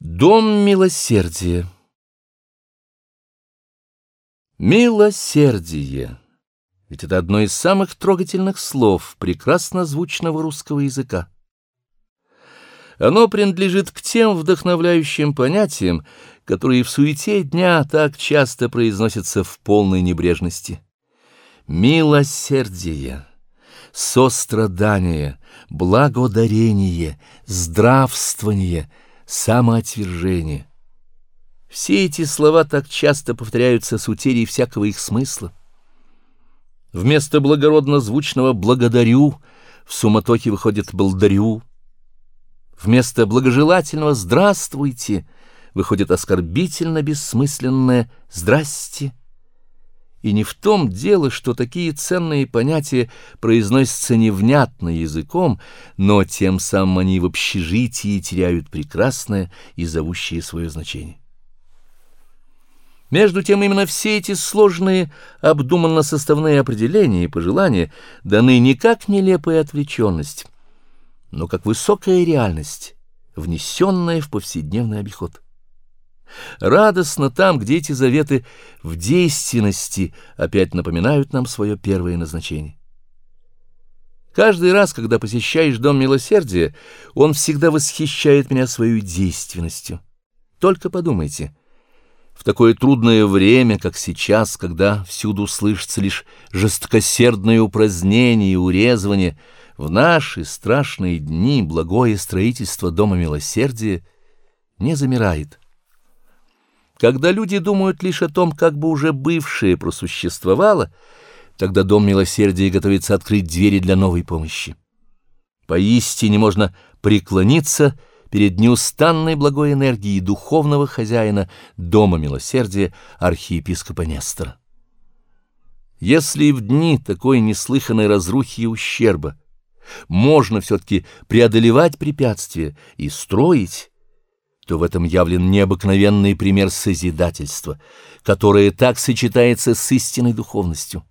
Дом милосердия Милосердие. Ведь это одно из самых трогательных слов прекрасно звучного русского языка. Оно принадлежит к тем вдохновляющим понятиям, которые в суете дня так часто произносятся в полной небрежности. Милосердие, сострадание, благодарение, здравствование, самоотвержение. Все эти слова так часто повторяются с утерей всякого их смысла. Вместо благородно звучного «благодарю» в суматохе выходит «благодарю». Вместо благожелательного «здравствуйте» выходит оскорбительно бессмысленное «здрасте». И не в том дело, что такие ценные понятия произносятся невнятно языком, но тем самым они в общежитии теряют прекрасное и зовущее свое значение. Между тем именно все эти сложные, обдуманно составные определения и пожелания даны не как нелепая отвлеченность, но как высокая реальность, внесенная в повседневный обиход. Радостно там, где эти заветы в действенности опять напоминают нам свое первое назначение. Каждый раз, когда посещаешь Дом Милосердия, он всегда восхищает меня своей действенностью. Только подумайте — в такое трудное время, как сейчас, когда всюду слышится лишь жесткосердное упразднение и урезывание, в наши страшные дни благое строительство Дома Милосердия не замирает. Когда люди думают лишь о том, как бы уже бывшее просуществовало, тогда Дом Милосердия готовится открыть двери для новой помощи. Поистине можно преклониться — перед неустанной благой энергией духовного хозяина Дома Милосердия архиепископа Нестора. Если в дни такой неслыханной разрухи и ущерба можно все-таки преодолевать препятствия и строить, то в этом явлен необыкновенный пример созидательства, которое так сочетается с истинной духовностью.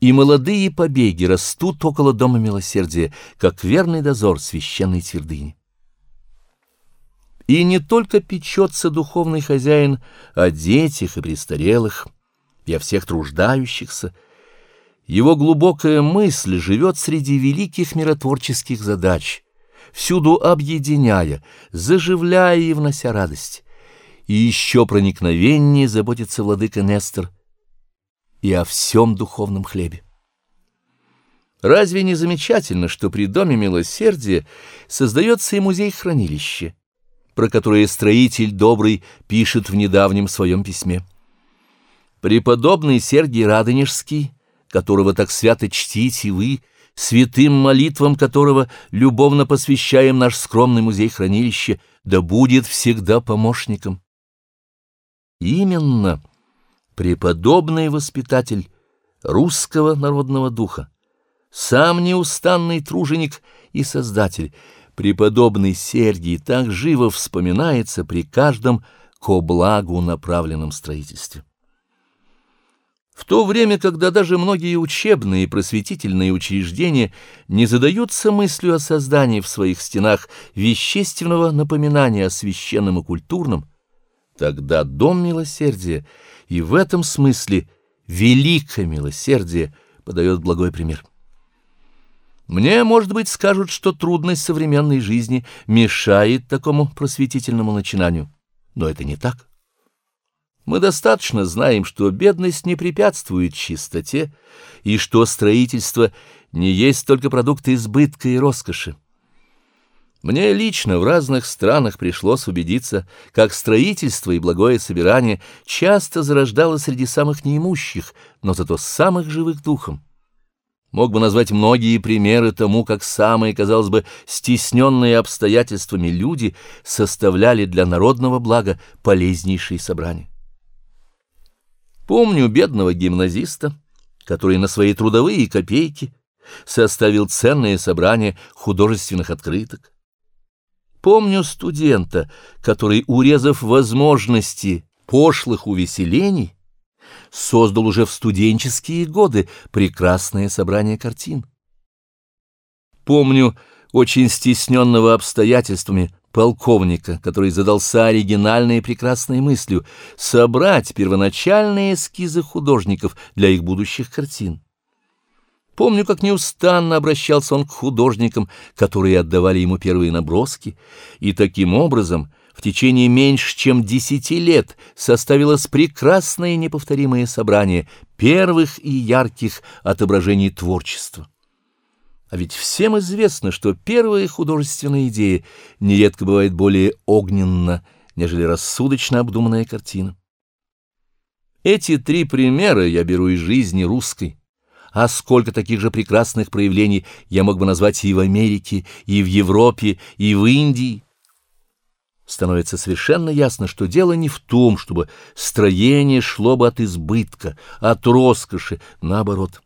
И молодые побеги растут около Дома Милосердия, как верный дозор священной твердыни. И не только печется духовный хозяин о детях и престарелых, и о всех труждающихся, его глубокая мысль живет среди великих миротворческих задач, всюду объединяя, заживляя и внося радость. И еще проникновеннее заботится владыка Нестор и о всем духовном хлебе. Разве не замечательно, что при Доме Милосердия создается и музей-хранилище, про которое строитель добрый пишет в недавнем своем письме. Преподобный Сергий Радонежский, которого так свято чтите вы, святым молитвам которого любовно посвящаем наш скромный музей-хранилище, да будет всегда помощником. Именно преподобный воспитатель русского народного духа, сам неустанный труженик и создатель — преподобный Сергий так живо вспоминается при каждом ко благу направленном строительстве. В то время, когда даже многие учебные и просветительные учреждения не задаются мыслью о создании в своих стенах вещественного напоминания о священном и культурном, тогда Дом Милосердия и в этом смысле Великое Милосердие подает благой пример. Мне, может быть, скажут, что трудность современной жизни мешает такому просветительному начинанию. Но это не так. Мы достаточно знаем, что бедность не препятствует чистоте, и что строительство не есть только продукт избытка и роскоши. Мне лично в разных странах пришлось убедиться, как строительство и благое собирание часто зарождало среди самых неимущих, но зато самых живых духом. Мог бы назвать многие примеры тому, как самые, казалось бы, стесненные обстоятельствами люди составляли для народного блага полезнейшие собрания. Помню бедного гимназиста, который на свои трудовые копейки составил ценное собрание художественных открыток. Помню студента, который, урезав возможности пошлых увеселений, создал уже в студенческие годы прекрасное собрание картин. Помню очень стесненного обстоятельствами полковника, который задался оригинальной и прекрасной мыслью собрать первоначальные эскизы художников для их будущих картин. Помню, как неустанно обращался он к художникам, которые отдавали ему первые наброски, и таким образом в течение меньше чем десяти лет составилось прекрасное неповторимое собрание первых и ярких отображений творчества. А ведь всем известно, что первая художественная идея нередко бывает более огненна, нежели рассудочно обдуманная картина. Эти три примера я беру из жизни русской, а сколько таких же прекрасных проявлений я мог бы назвать и в Америке, и в Европе, и в Индии. Становится совершенно ясно, что дело не в том, чтобы строение шло бы от избытка, от роскоши, наоборот.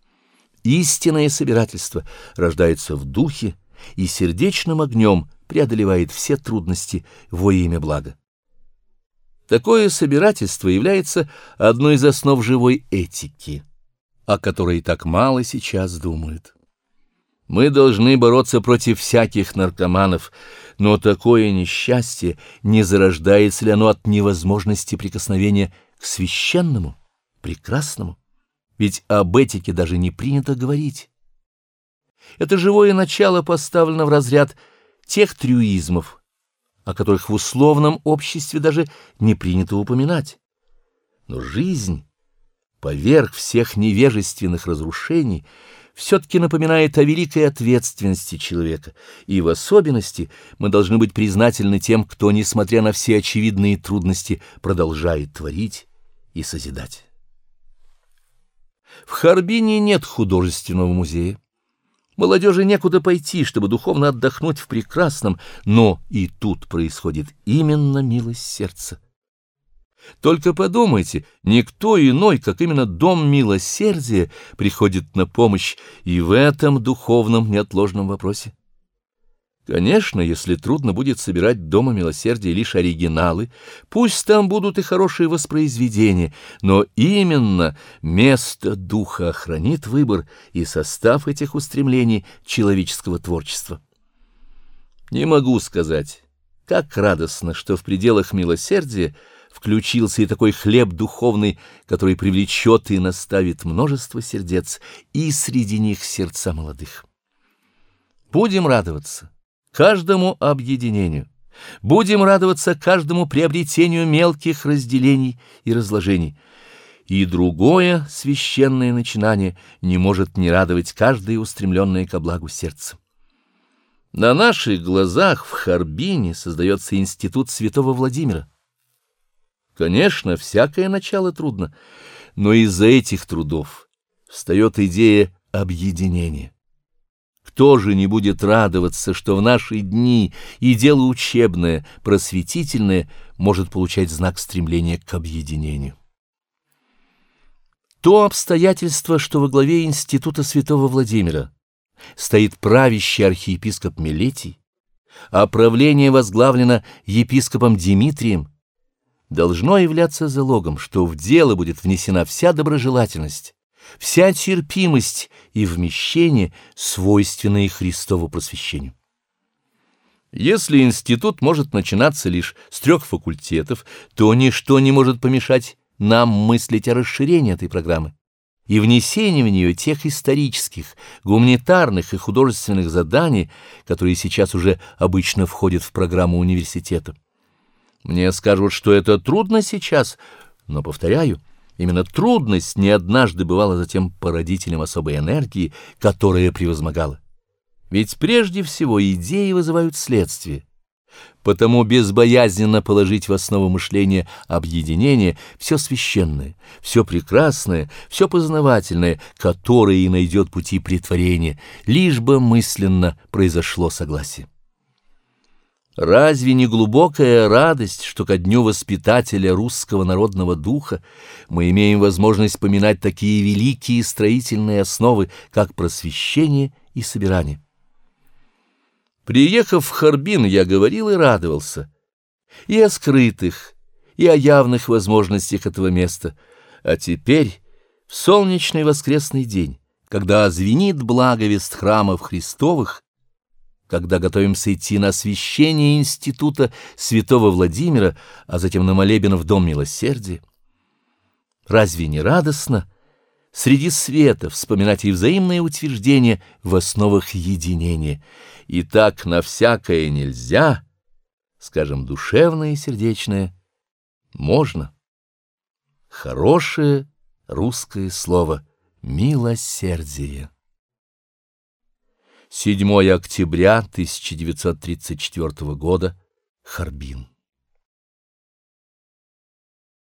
Истинное собирательство рождается в духе и сердечным огнем преодолевает все трудности во имя блага. Такое собирательство является одной из основ живой этики о которой так мало сейчас думают. Мы должны бороться против всяких наркоманов, но такое несчастье, не зарождается ли оно от невозможности прикосновения к священному, прекрасному? Ведь об этике даже не принято говорить. Это живое начало поставлено в разряд тех трюизмов, о которых в условном обществе даже не принято упоминать. Но жизнь поверх всех невежественных разрушений, все-таки напоминает о великой ответственности человека, и в особенности мы должны быть признательны тем, кто, несмотря на все очевидные трудности, продолжает творить и созидать. В Харбине нет художественного музея. Молодежи некуда пойти, чтобы духовно отдохнуть в прекрасном, но и тут происходит именно милость сердца. Только подумайте, никто иной, как именно Дом Милосердия, приходит на помощь и в этом духовном неотложном вопросе. Конечно, если трудно будет собирать Дома Милосердия лишь оригиналы, пусть там будут и хорошие воспроизведения, но именно место Духа охранит выбор и состав этих устремлений человеческого творчества. Не могу сказать, как радостно, что в пределах милосердия включился и такой хлеб духовный, который привлечет и наставит множество сердец, и среди них сердца молодых. Будем радоваться каждому объединению, будем радоваться каждому приобретению мелких разделений и разложений, и другое священное начинание не может не радовать каждое устремленное ко благу сердце. На наших глазах в Харбине создается институт святого Владимира. Конечно, всякое начало трудно, но из-за этих трудов встает идея объединения. Кто же не будет радоваться, что в наши дни и дело учебное, просветительное может получать знак стремления к объединению? То обстоятельство, что во главе Института Святого Владимира стоит правящий архиепископ Милетий, а правление возглавлено епископом Димитрием, должно являться залогом, что в дело будет внесена вся доброжелательность, вся терпимость и вмещение, свойственные Христову просвещению. Если институт может начинаться лишь с трех факультетов, то ничто не может помешать нам мыслить о расширении этой программы и внесении в нее тех исторических, гуманитарных и художественных заданий, которые сейчас уже обычно входят в программу университета. Мне скажут, что это трудно сейчас, но, повторяю, именно трудность не однажды бывала затем породителем особой энергии, которая превозмогала. Ведь прежде всего идеи вызывают следствие. Потому безбоязненно положить в основу мышления объединение все священное, все прекрасное, все познавательное, которое и найдет пути притворения, лишь бы мысленно произошло согласие. Разве не глубокая радость, что ко дню воспитателя русского народного духа мы имеем возможность поминать такие великие строительные основы, как просвещение и собирание? Приехав в Харбин, я говорил и радовался. И о скрытых, и о явных возможностях этого места. А теперь, в солнечный воскресный день, когда звенит благовест храмов Христовых, когда готовимся идти на освящение института святого Владимира, а затем на молебен в Дом Милосердия? Разве не радостно среди света вспоминать и взаимное утверждение в основах единения? И так на всякое нельзя, скажем, душевное и сердечное, можно. Хорошее русское слово «милосердие». 7 октября 1934 года. Харбин.